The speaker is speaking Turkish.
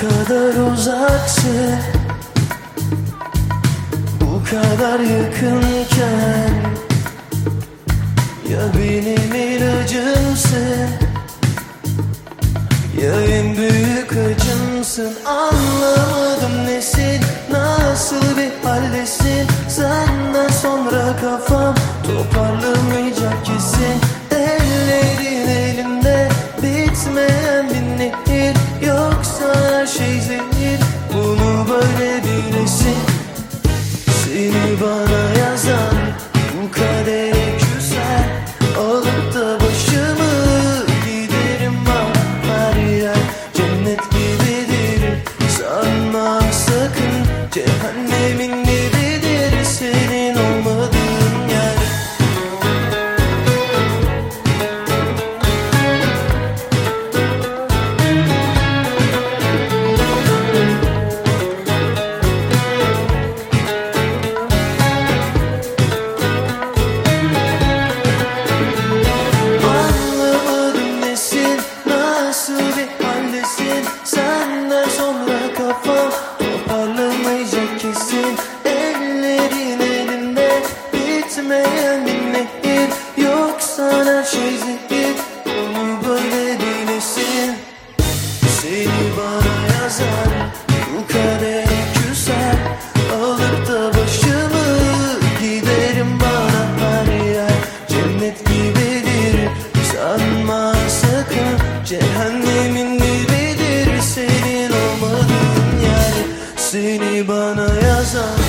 kadar uzaksın Bu kadar yakınken Ya benim ilacımsın Ya en büyük acımsın. Anlamadım nesin Nasıl bir haldesin? Senden sonra kafam Toparlamayacak kesin. Ellerim Lord is sen Bu kadere küsen Alıp da başımı Giderim bana her yer. Cennet gibidir Sanma sakın. Cehennemin dibidir Senin olmadığın yer. Seni bana yazan